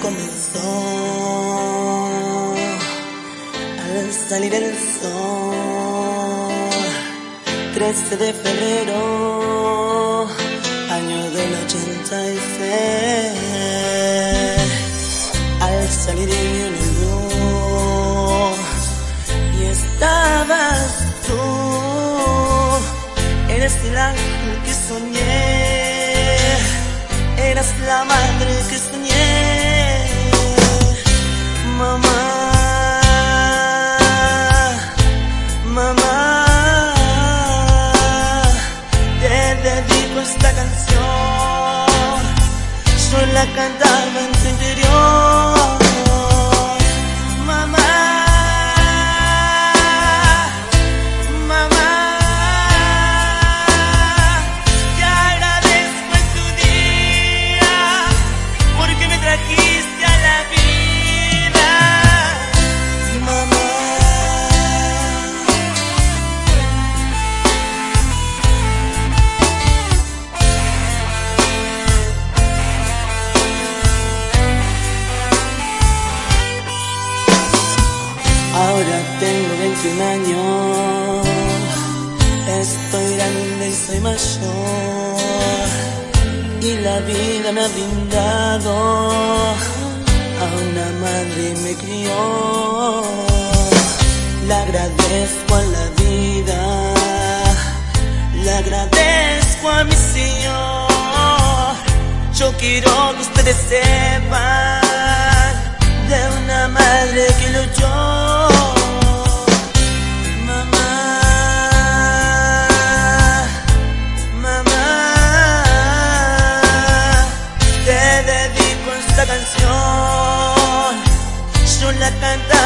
comenzó al salir el sol. 13 de febrero, año del 86. Al salir en luz y estabas tú, eres el ángel que soñé, eras la madre dedico esta canción, yo la cantaba en tu interior, ahora tengo 21 años. Estoy grande y soy mayor y la vida me ha brindado a una madre me crió. Le agradezco a la vida, le agradezco a mi Señor. Yo quiero que ustedes sepan esta canción. Yo la cantaba